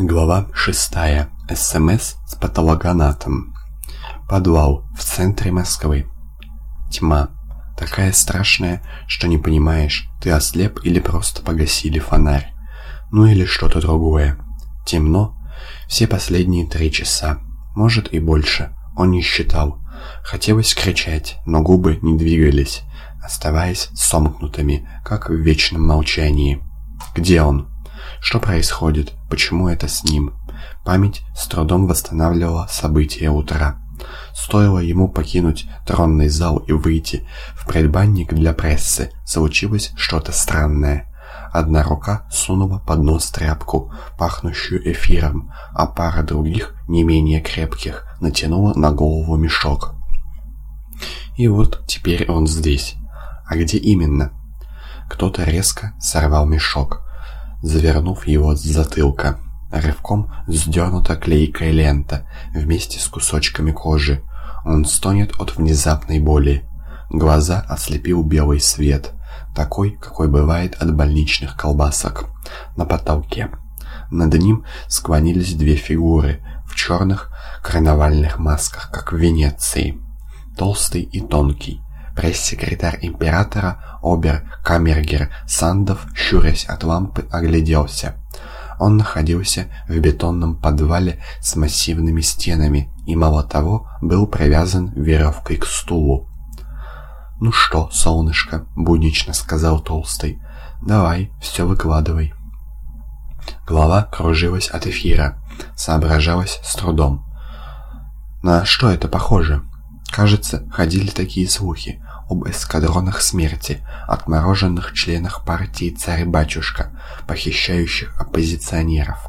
Глава 6. СМС с патологоанатом. Подвал в центре Москвы. Тьма. Такая страшная, что не понимаешь, ты ослеп или просто погасили фонарь. Ну или что-то другое. Темно. Все последние три часа. Может и больше. Он не считал. Хотелось кричать, но губы не двигались, оставаясь сомкнутыми, как в вечном молчании. Где он? Что происходит? Почему это с ним? Память с трудом восстанавливала события утра. Стоило ему покинуть тронный зал и выйти в предбанник для прессы, случилось что-то странное. Одна рука сунула под нос тряпку, пахнущую эфиром, а пара других, не менее крепких, натянула на голову мешок. И вот теперь он здесь. А где именно? Кто-то резко сорвал мешок завернув его с затылка. Рывком сдернута клейкая лента вместе с кусочками кожи. Он стонет от внезапной боли. Глаза ослепил белый свет, такой, какой бывает от больничных колбасок. На потолке. Над ним склонились две фигуры в черных карнавальных масках, как в Венеции. Толстый и тонкий, Пресс-секретарь императора Обер-Камергер Сандов, щурясь от лампы, огляделся. Он находился в бетонном подвале с массивными стенами и, мало того, был привязан веревкой к стулу. «Ну что, солнышко», — буднично сказал Толстый, — «давай, все выкладывай». Голова кружилась от эфира, соображалась с трудом. «На что это похоже?» Кажется, ходили такие слухи об эскадронах смерти, отмороженных членах партии «Царь-батюшка», похищающих оппозиционеров.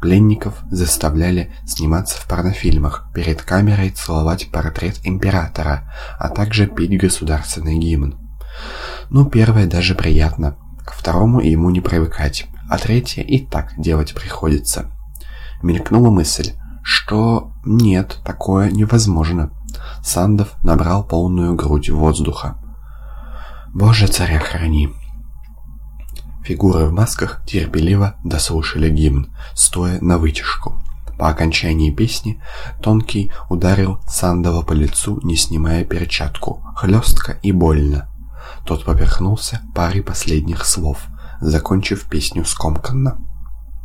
Пленников заставляли сниматься в порнофильмах, перед камерой целовать портрет императора, а также петь государственный гимн. Ну, первое даже приятно, к второму ему не привыкать, а третье и так делать приходится. Мелькнула мысль, что нет, такое невозможно. Сандов набрал полную грудь воздуха. «Боже, царя храни!» Фигуры в масках терпеливо дослушали гимн, стоя на вытяжку. По окончании песни Тонкий ударил Сандова по лицу, не снимая перчатку, хлестко и больно. Тот поперхнулся парой последних слов, закончив песню скомканно.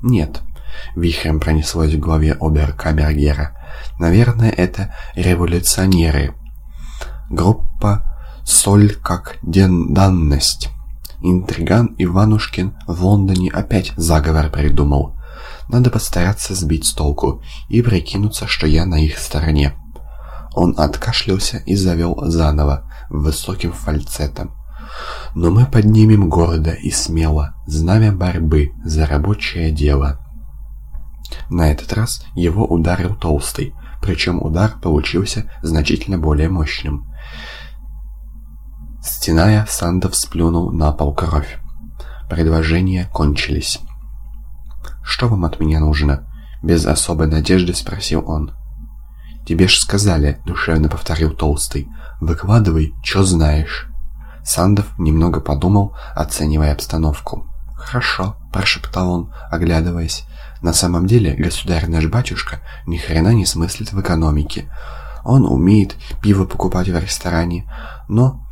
«Нет», — вихрем пронеслось в голове обер-камергера, Наверное, это революционеры. Группа «Соль как данность». Интриган Иванушкин в Лондоне опять заговор придумал. Надо постараться сбить с толку и прикинуться, что я на их стороне. Он откашлялся и завел заново, высоким фальцетом. Но мы поднимем гордо и смело знамя борьбы за рабочее дело. На этот раз его ударил Толстый, причем удар получился значительно более мощным. Стеная, Сандов сплюнул на пол кровь. Предложения кончились. «Что вам от меня нужно?» Без особой надежды спросил он. «Тебе ж сказали», — душевно повторил Толстый. «Выкладывай, что знаешь». Сандов немного подумал, оценивая обстановку. «Хорошо», — прошептал он, оглядываясь. На самом деле, государь наш батюшка ни хрена не смыслит в экономике. Он умеет пиво покупать в ресторане, но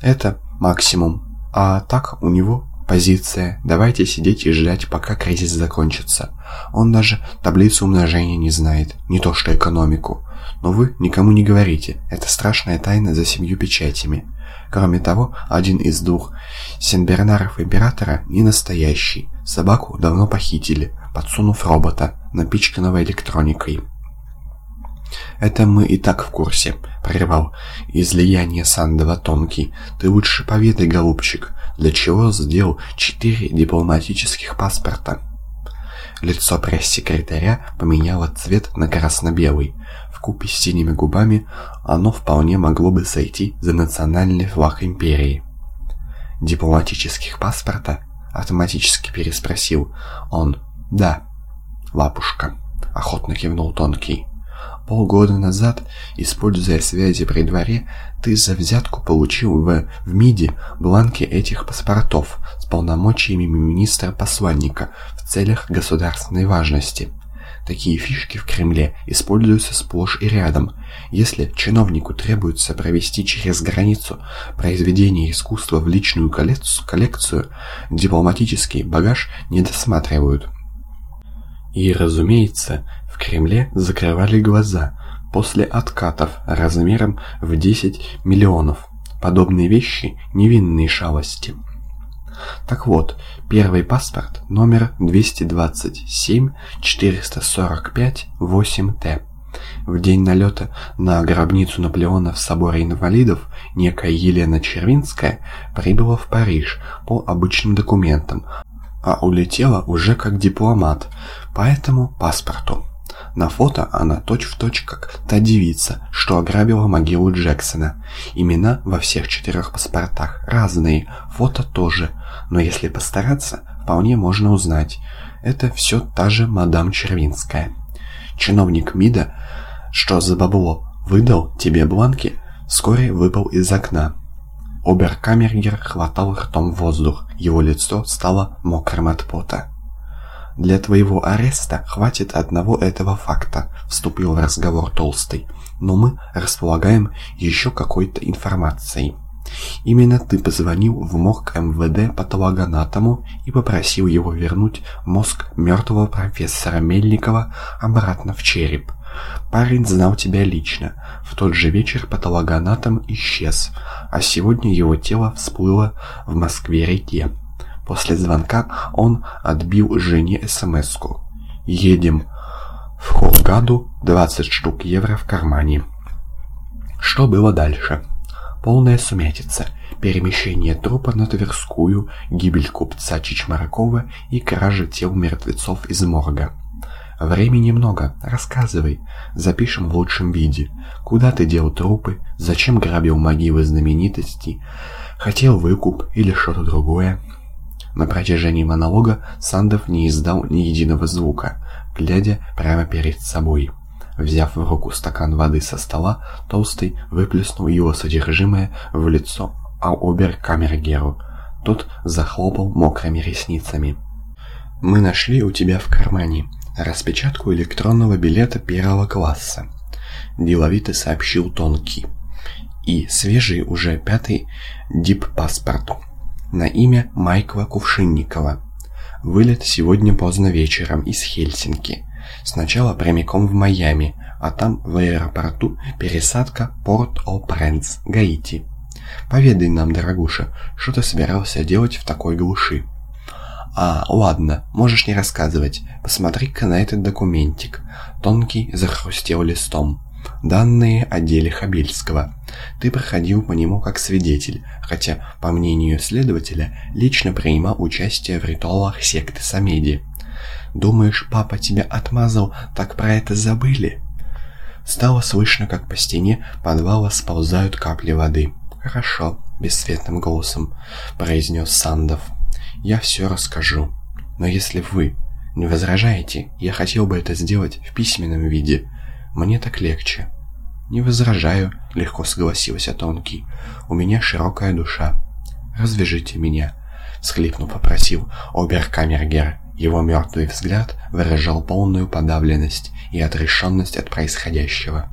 это максимум. А так у него позиция «давайте сидеть и ждать, пока кризис закончится». Он даже таблицу умножения не знает, не то что экономику. Но вы никому не говорите, это страшная тайна за семью печатями. Кроме того, один из двух сенбернаров императора не настоящий. Собаку давно похитили, подсунув робота, напичканного электроникой. «Это мы и так в курсе», — прервал излияние Сандова Тонкий. «Ты лучше поведай, голубчик, для чего сделал четыре дипломатических паспорта?» Лицо пресс-секретаря поменяло цвет на красно-белый. В купе с синими губами оно вполне могло бы сойти за национальный флаг империи. «Дипломатических паспорта?» — автоматически переспросил он. «Да, лапушка», — охотно кивнул Тонкий. Полгода назад, используя связи при дворе, ты за взятку получил в, в МИДе бланки этих паспортов с полномочиями министра-посланника в целях государственной важности. Такие фишки в Кремле используются сплошь и рядом. Если чиновнику требуется провести через границу произведение искусства в личную коллекцию, дипломатический багаж не досматривают. И, разумеется, в Кремле закрывали глаза после откатов размером в 10 миллионов. Подобные вещи – невинные шалости. Так вот, первый паспорт номер 227-445-8Т. В день налета на гробницу Наполеона в соборе инвалидов некая Елена Червинская прибыла в Париж по обычным документам, а улетела уже как дипломат, по этому паспорту. На фото она точь-в-точь точь как та девица, что ограбила могилу Джексона. Имена во всех четырех паспортах разные, фото тоже, но если постараться, вполне можно узнать. Это все та же мадам Червинская. Чиновник МИДа, что за бабло, выдал тебе бланки, вскоре выпал из окна. Оберкамергер хватал ртом воздух, его лицо стало мокрым от пота. «Для твоего ареста хватит одного этого факта», — вступил в разговор Толстый. «Но мы располагаем еще какой-то информацией». Именно ты позвонил в морг МВД патологоанатому и попросил его вернуть мозг мертвого профессора Мельникова обратно в череп. Парень знал тебя лично. В тот же вечер патологоанатом исчез, а сегодня его тело всплыло в Москве-реке. После звонка он отбил жене СМС-ку. «Едем в Хургаду, 20 штук евро в кармане». Что было дальше? Полная сумятица, перемещение трупа на Тверскую, гибель купца Чичмаракова и кража тел мертвецов из морга. Времени много, рассказывай, запишем в лучшем виде. Куда ты дел трупы, зачем грабил могилы знаменитостей, хотел выкуп или что-то другое. На протяжении монолога Сандов не издал ни единого звука, глядя прямо перед собой. Взяв в руку стакан воды со стола, Толстый выплеснул его содержимое в лицо Аубер-камергеру. Тот захлопал мокрыми ресницами. «Мы нашли у тебя в кармане распечатку электронного билета первого класса», – деловито сообщил Тонкий. «И свежий уже пятый дип-паспорт на имя Майкла Кувшинникова. Вылет сегодня поздно вечером из Хельсинки. Сначала прямиком в Майами, а там в аэропорту пересадка Порт-О-Пренс, Гаити. Поведай нам, дорогуша, что ты собирался делать в такой глуши? А, ладно, можешь не рассказывать. Посмотри-ка на этот документик. Тонкий захрустел листом. Данные о деле Хабельского. Ты проходил по нему как свидетель, хотя, по мнению следователя, лично принимал участие в ритуалах секты Самеди. Думаешь, папа тебя отмазал, так про это забыли? Стало слышно, как по стене подвала сползают капли воды. «Хорошо», — бесцветным голосом произнес Сандов. «Я все расскажу. Но если вы не возражаете, я хотел бы это сделать в письменном виде. Мне так легче». «Не возражаю», — легко согласился Тонкий. «У меня широкая душа. Развяжите меня», — схлипнув попросил оберкамергер. Его мертвый взгляд выражал полную подавленность и отрешенность от происходящего.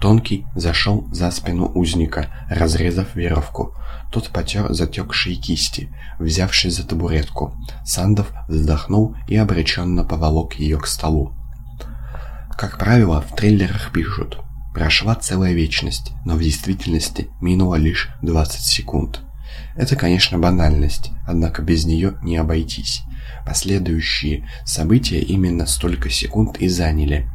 Тонкий зашел за спину узника, разрезав веревку. Тот потер затекшие кисти, взявшись за табуретку. Сандов вздохнул и обреченно поволок ее к столу. Как правило, в трейлерах пишут «Прошла целая вечность, но в действительности минуло лишь 20 секунд». Это, конечно, банальность, однако без нее не обойтись. Последующие события именно столько секунд и заняли.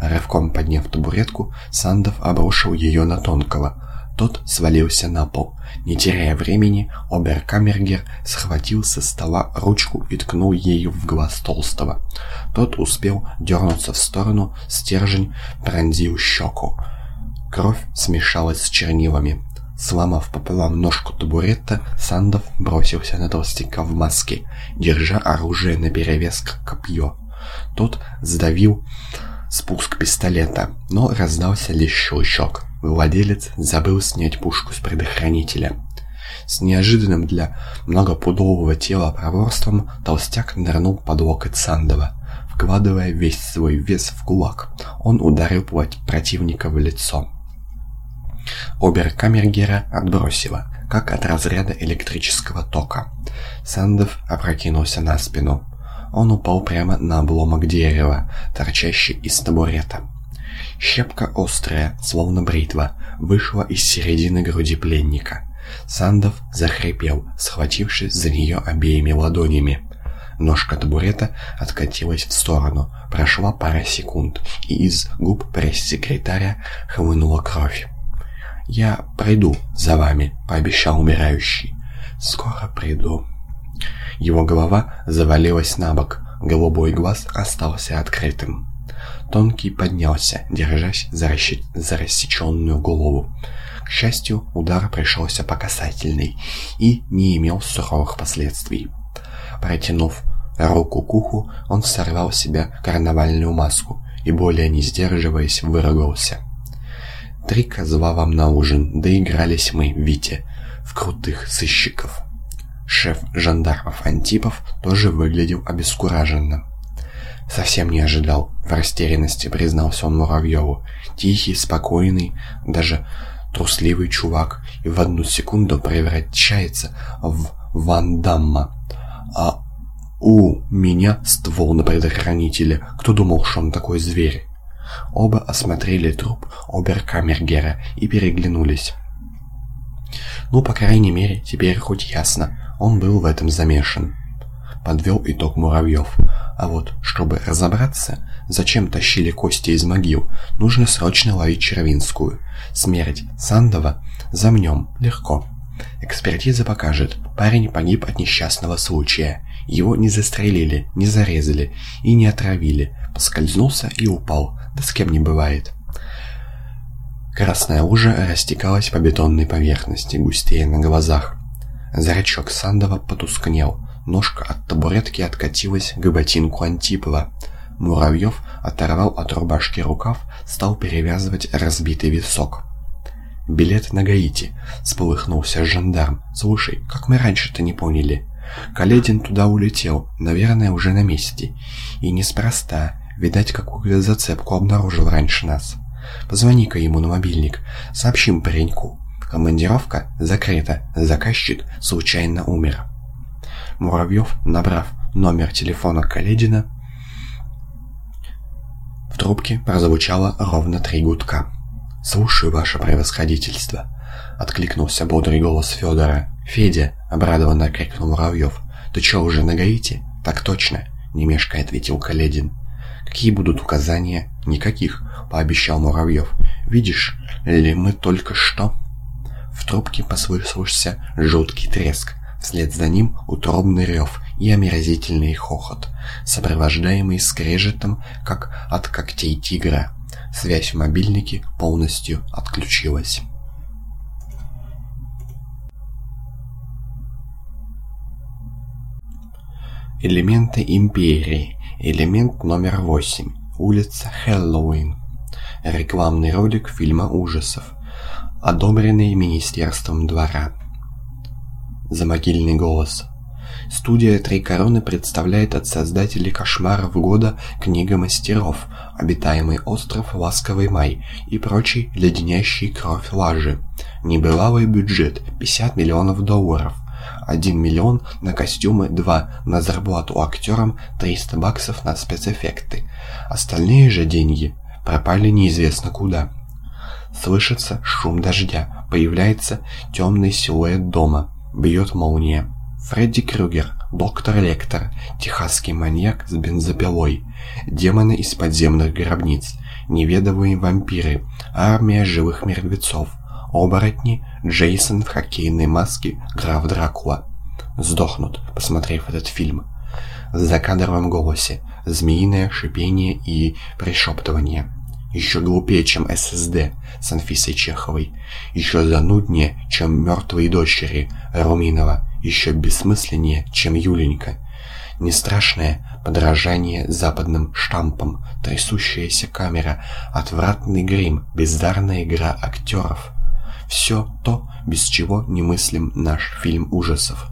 Рывком подняв табуретку, Сандов обрушил ее на Тонкого. Тот свалился на пол. Не теряя времени, оберкамергер схватил со стола ручку и ткнул ею в глаз Толстого. Тот успел дернуться в сторону, стержень пронзил щеку. Кровь смешалась с чернилами. Сломав пополам ножку табурета, Сандов бросился на толстяка в маске, держа оружие наперевес как копье. Тот сдавил спуск пистолета, но раздался лишь щелчок. Владелец забыл снять пушку с предохранителя. С неожиданным для многопудового тела проворством толстяк нырнул под локоть Сандова, вкладывая весь свой вес в кулак. Он ударил противника в лицо. Оберкамергера отбросило, как от разряда электрического тока. Сандов опрокинулся на спину. Он упал прямо на обломок дерева, торчащий из табурета. Щепка острая, словно бритва, вышла из середины груди пленника. Сандов захрипел, схватившись за нее обеими ладонями. Ножка табурета откатилась в сторону, прошла пара секунд, и из губ пресс-секретаря хлынула кровь. «Я приду за вами», — пообещал умирающий. «Скоро приду». Его голова завалилась на бок, голубой глаз остался открытым. Тонкий поднялся, держась за, расщ... за рассеченную голову. К счастью, удар пришелся по касательной и не имел суровых последствий. Протянув руку к уху, он сорвал с себя карнавальную маску и, более не сдерживаясь, выругался. Три козла вам на ужин, доигрались мы, Витя, в крутых сыщиков. Шеф жандармов Антипов тоже выглядел обескураженно. Совсем не ожидал, в растерянности признался он Муравьеву. Тихий, спокойный, даже трусливый чувак, и в одну секунду превращается в Ван Дамма. А у меня ствол на предохранителе. Кто думал, что он такой зверь? Оба осмотрели труп оберкамергера и переглянулись. Ну, по крайней мере, теперь хоть ясно, он был в этом замешан. Подвел итог Муравьев. А вот, чтобы разобраться, зачем тащили кости из могил, нужно срочно ловить Червинскую. Смерть Сандова замнем легко. Экспертиза покажет, парень погиб от несчастного случая. Его не застрелили, не зарезали и не отравили. Поскользнулся и упал, да с кем не бывает. Красная лужа растекалась по бетонной поверхности, густее на глазах. Зрачок Сандова потускнел, ножка от табуретки откатилась к ботинку Антипова. Муравьев оторвал от рубашки рукав, стал перевязывать разбитый висок. «Билет на Гаити», — сполыхнулся жандарм. «Слушай, как мы раньше-то не поняли?» Каледин туда улетел, наверное, уже на месте. И неспроста. Видать, какую-то зацепку обнаружил раньше нас. Позвони-ка ему на мобильник. Сообщим пареньку. Командировка закрыта. Заказчик случайно умер. Муравьев, набрав номер телефона Каледина, в трубке прозвучало ровно три гудка. «Слушаю, ваше превосходительство», — откликнулся бодрый голос Федора. «Федя!» — обрадованно крикнул Муравьев. «Ты что, уже на Гаити?» «Так точно!» — не ответил Каледин. «Какие будут указания?» «Никаких», — пообещал Муравьев. «Видишь ли, мы только что...» В трубке послышался жуткий треск. Вслед за ним утробный рев и омерзительный хохот, сопровождаемый скрежетом, как от когтей тигра. Связь в мобильнике полностью отключилась. Элементы империи. Элемент номер 8. Улица Хэллоуин. Рекламный ролик фильма ужасов. Одобренный Министерством двора. Замогильный голос. Студия «Три короны» представляет от создателей «Кошмаров года» книга мастеров, обитаемый остров «Ласковый май» и прочий леденящий кровь лажи. Небывалый бюджет – 50 миллионов долларов – 1 миллион на костюмы, 2 на зарплату актерам, 300 баксов на спецэффекты. Остальные же деньги пропали неизвестно куда. Слышится шум дождя, появляется темный силуэт дома, бьет молния. Фредди Крюгер, доктор Лектор, техасский маньяк с бензопилой, демоны из подземных гробниц, неведовые вампиры, армия живых мертвецов, оборотни, Джейсон в хоккейной маске, граф Дракула. Сдохнут, посмотрев этот фильм. В закадровом голосе, змеиное шипение и пришептывание. Еще глупее, чем ССД с Анфисой Чеховой. Еще зануднее, чем «Мертвые дочери» Руминова. Еще бессмысленнее, чем Юленька. Не страшное, подражание западным штампам, трясущаяся камера, отвратный грим, бездарная игра актеров. Все то, без чего не мыслим наш фильм ужасов.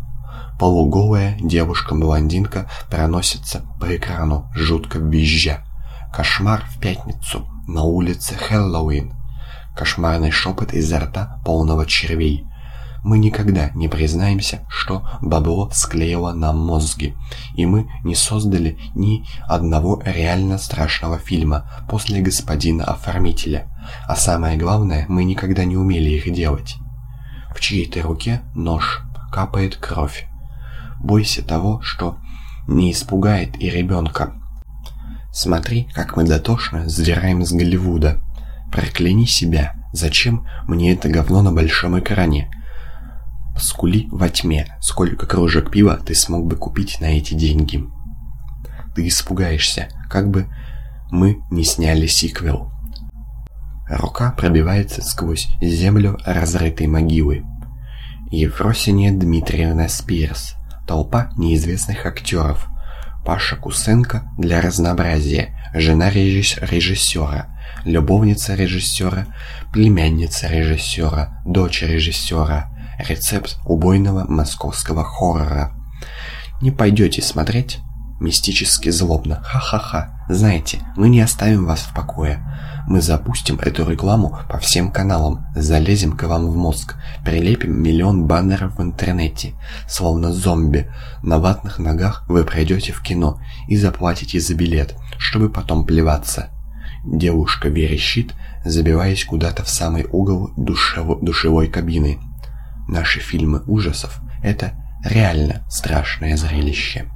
Полуголая девушка-блондинка проносится по экрану, жутко визжа. Кошмар в пятницу, на улице Хэллоуин. Кошмарный шепот изо рта полного червей. Мы никогда не признаемся, что бабло склеило нам мозги, и мы не создали ни одного реально страшного фильма после господина оформителя. А самое главное, мы никогда не умели их делать. В чьей-то руке нож, капает кровь. Бойся того, что не испугает и ребенка. Смотри, как мы дотошно сдираем с Голливуда. Прокляни себя. Зачем мне это говно на большом экране? Скули во тьме, сколько кружек пива ты смог бы купить на эти деньги. Ты испугаешься, как бы мы не сняли сиквел. Рука пробивается сквозь землю разрытой могилы. Ефросиния Дмитриевна Спирс. Толпа неизвестных актеров. Паша Кусенко для разнообразия. Жена режиссера. Любовница режиссера. Племянница режиссера. Дочь режиссера Рецепт убойного московского хоррора. Не пойдете смотреть? Мистически злобно. Ха-ха-ха. Знаете, мы не оставим вас в покое. Мы запустим эту рекламу по всем каналам, залезем к вам в мозг, прилепим миллион баннеров в интернете. Словно зомби. На ватных ногах вы пройдете в кино и заплатите за билет, чтобы потом плеваться. Девушка верещит, забиваясь куда-то в самый угол душево душевой кабины. Наши фильмы ужасов – это реально страшное зрелище.